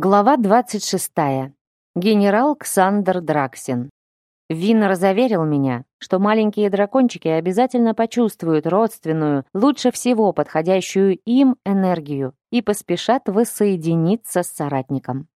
Глава 26. Генерал Ксандр Драксин. Виннер заверил меня, что маленькие дракончики обязательно почувствуют родственную, лучше всего подходящую им энергию и поспешат воссоединиться с соратником.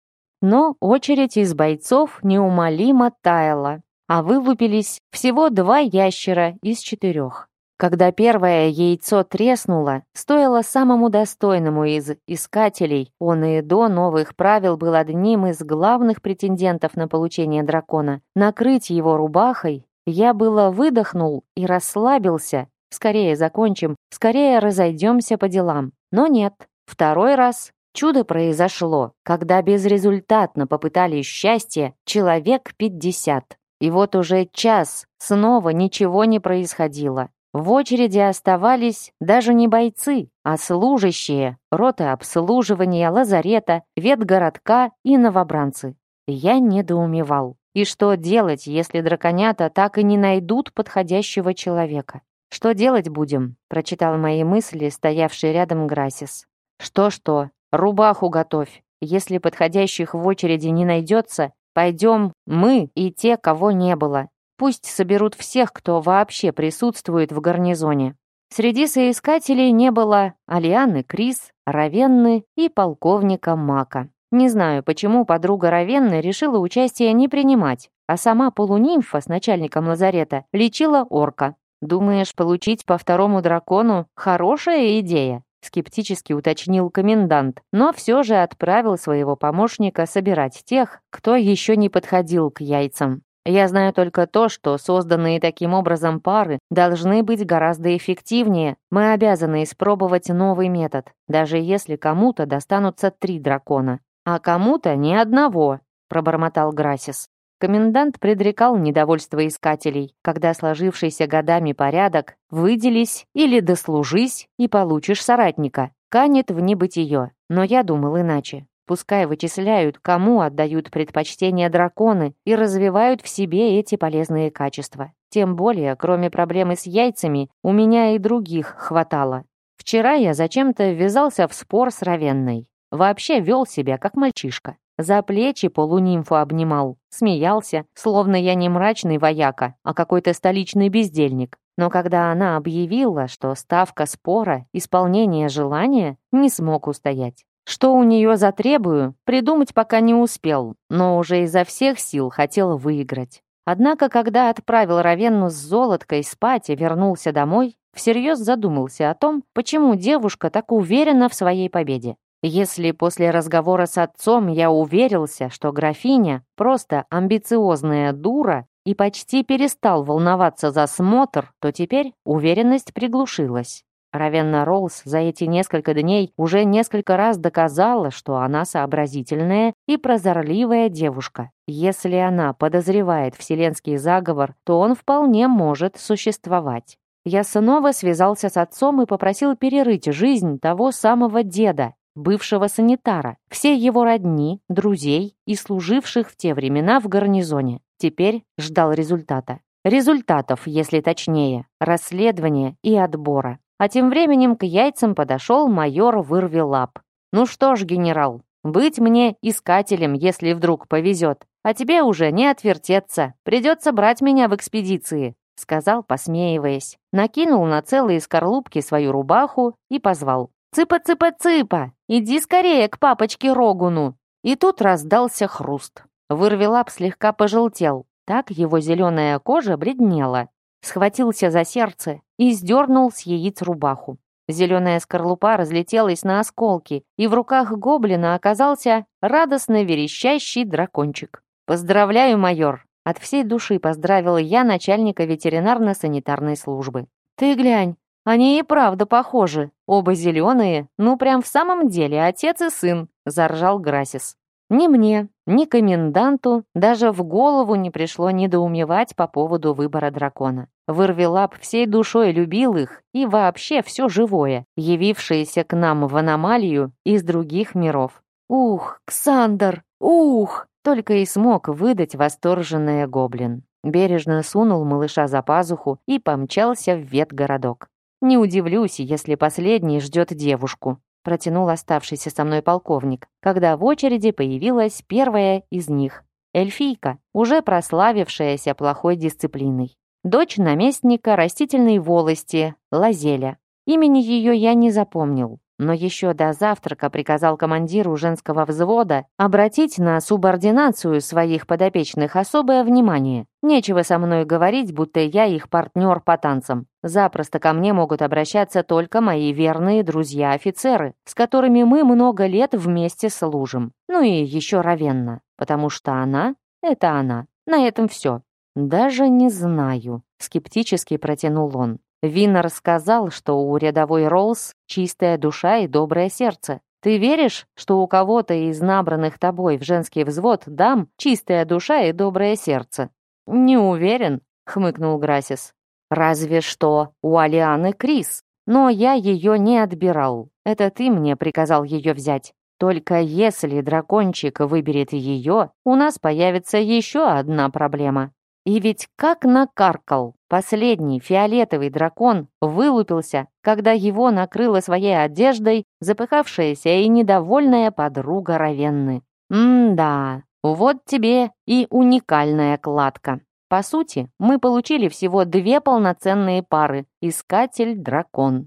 Но очередь из бойцов неумолимо таяла, а вылупились всего два ящера из четырех. Когда первое яйцо треснуло, стоило самому достойному из искателей, он и до новых правил был одним из главных претендентов на получение дракона, накрыть его рубахой, я было выдохнул и расслабился. Скорее закончим, скорее разойдемся по делам. Но нет, второй раз чудо произошло, когда безрезультатно попытали счастье человек пятьдесят. И вот уже час снова ничего не происходило. В очереди оставались даже не бойцы, а служащие, роты обслуживания, лазарета, ветгородка и новобранцы. Я недоумевал. И что делать, если драконята так и не найдут подходящего человека? «Что делать будем?» — прочитал мои мысли, стоявший рядом Грасис. «Что-что? Рубаху готовь. Если подходящих в очереди не найдется, пойдем мы и те, кого не было. Пусть соберут всех, кто вообще присутствует в гарнизоне. Среди соискателей не было Алианы Крис, Равенны и полковника Мака. Не знаю, почему подруга Равенны решила участие не принимать, а сама полунимфа с начальником лазарета лечила орка. «Думаешь, получить по второму дракону — хорошая идея?» скептически уточнил комендант, но все же отправил своего помощника собирать тех, кто еще не подходил к яйцам. Я знаю только то, что созданные таким образом пары должны быть гораздо эффективнее. Мы обязаны испробовать новый метод, даже если кому-то достанутся три дракона, а кому-то ни одного, пробормотал Грасис. Комендант предрекал недовольство искателей, когда сложившийся годами порядок «выделись» или «дослужись» и получишь соратника, канет в небытие. Но я думал иначе. Пускай вычисляют, кому отдают предпочтение драконы и развивают в себе эти полезные качества. Тем более, кроме проблемы с яйцами, у меня и других хватало. Вчера я зачем-то ввязался в спор с Равенной. Вообще вел себя как мальчишка. За плечи полунимфу обнимал, смеялся, словно я не мрачный вояка, а какой-то столичный бездельник. Но когда она объявила, что ставка спора — исполнение желания, не смог устоять. Что у нее затребую, придумать пока не успел, но уже изо всех сил хотел выиграть. Однако, когда отправил Равенну с золоткой спать и вернулся домой, всерьез задумался о том, почему девушка так уверена в своей победе. Если после разговора с отцом я уверился, что графиня просто амбициозная дура и почти перестал волноваться за смотр, то теперь уверенность приглушилась. Равенна Роллс за эти несколько дней уже несколько раз доказала, что она сообразительная и прозорливая девушка. Если она подозревает вселенский заговор, то он вполне может существовать. Я снова связался с отцом и попросил перерыть жизнь того самого деда, бывшего санитара, все его родни, друзей и служивших в те времена в гарнизоне. Теперь ждал результата. Результатов, если точнее, расследования и отбора. А тем временем к яйцам подошел майор Вырвелап. «Ну что ж, генерал, быть мне искателем, если вдруг повезет. А тебе уже не отвертеться. Придется брать меня в экспедиции», — сказал, посмеиваясь. Накинул на целые скорлупки свою рубаху и позвал. «Цыпа-цыпа-цыпа! Иди скорее к папочке Рогуну!» И тут раздался хруст. Вырвелап слегка пожелтел. Так его зеленая кожа бледнела схватился за сердце и сдернул с яиц рубаху. Зеленая скорлупа разлетелась на осколки, и в руках гоблина оказался радостно верещащий дракончик. «Поздравляю, майор!» От всей души поздравила я начальника ветеринарно-санитарной службы. «Ты глянь, они и правда похожи. Оба зеленые, ну прям в самом деле отец и сын», — заржал Грасис. Ни мне, ни коменданту даже в голову не пришло недоумевать по поводу выбора дракона. Вырвелап всей душой любил их и вообще все живое, явившееся к нам в аномалию из других миров. «Ух, Ксандр! Ух!» Только и смог выдать восторженный гоблин. Бережно сунул малыша за пазуху и помчался в ветгородок. Не удивлюсь, если последний ждет девушку. Протянул оставшийся со мной полковник, когда в очереди появилась первая из них. Эльфийка, уже прославившаяся плохой дисциплиной. Дочь наместника растительной волости, Лазеля. Имени ее я не запомнил, но еще до завтрака приказал командиру женского взвода обратить на субординацию своих подопечных особое внимание. Нечего со мной говорить, будто я их партнер по танцам. Запросто ко мне могут обращаться только мои верные друзья-офицеры, с которыми мы много лет вместе служим. Ну и еще Равенна, потому что она — это она. На этом все. «Даже не знаю», — скептически протянул он. Виннер сказал, что у рядовой Роллс чистая душа и доброе сердце. Ты веришь, что у кого-то из набранных тобой в женский взвод дам чистая душа и доброе сердце? Не уверен, хмыкнул Грасис. Разве что у Алианы Крис. Но я ее не отбирал. Это ты мне приказал ее взять. Только если дракончик выберет ее, у нас появится еще одна проблема. И ведь как накаркал! Последний фиолетовый дракон вылупился, когда его накрыла своей одеждой запыхавшаяся и недовольная подруга Равенны. М-да, вот тебе и уникальная кладка. По сути, мы получили всего две полноценные пары — искатель-дракон.